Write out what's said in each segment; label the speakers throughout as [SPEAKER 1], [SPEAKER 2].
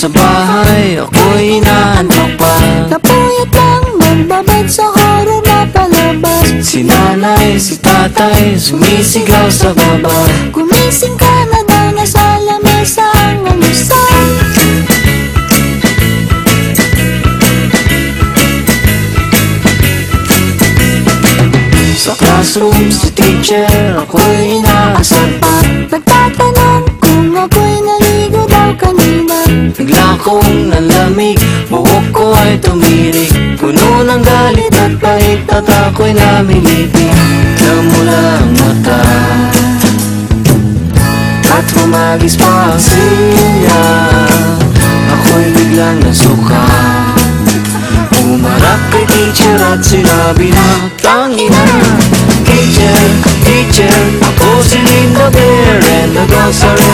[SPEAKER 1] sa bahay Ako'y inaantok pa.
[SPEAKER 2] Napuyat lang magbabad sa horror na palabas.
[SPEAKER 1] Si nanay, si tatay Sumisigaw sa baba.
[SPEAKER 2] Gumising ka na daw nasa lamesa ang almusal.
[SPEAKER 1] Sa classroom, si teacher Ako'y inaasar pa.
[SPEAKER 2] Nagtatanong kung ako'y
[SPEAKER 1] nalamig Buhok ko ay tumirik. Puno ng galit at pait At ako'y namimiti Namula ang mata. At humagis pa ang silya Ako'y biglang nasuka. Umarap kay teacher at sinabi na Tangina Teacher, teacher Ako si Linda Bear And the girls are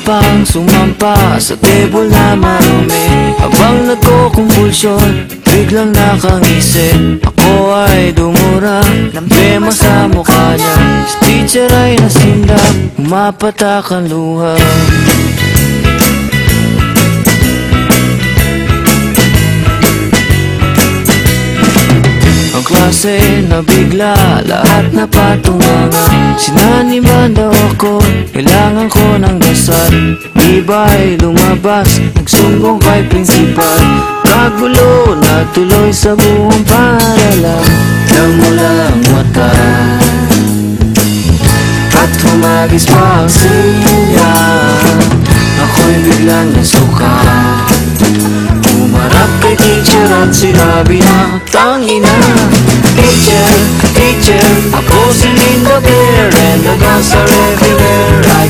[SPEAKER 1] Gumapang sumampa sa table na marumi. Habang nagkukumpulsyon, biglang nakangisip. Ako ay dumura ng bema sa mukha niya. Si teacher ay nasindap, umapatak ang luha Ang klase na bigla, lahat na patunganga Sinaniman daw ako, kailangan ko ng dasal. Iba'y lumabas, nagsumbong kay prinsipal Kagulo na tuloy sa buong paaralan. Namula ang mata At humagis pa ang silya Ako'y biglang nasuka Umarap at sinabi na Tangina Teacher, teacher Ako si Linda Bear And the girls are everywhere I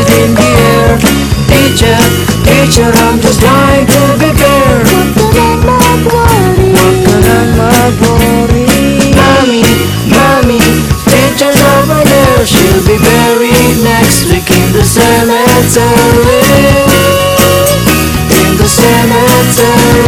[SPEAKER 1] cemetery. In the cemetery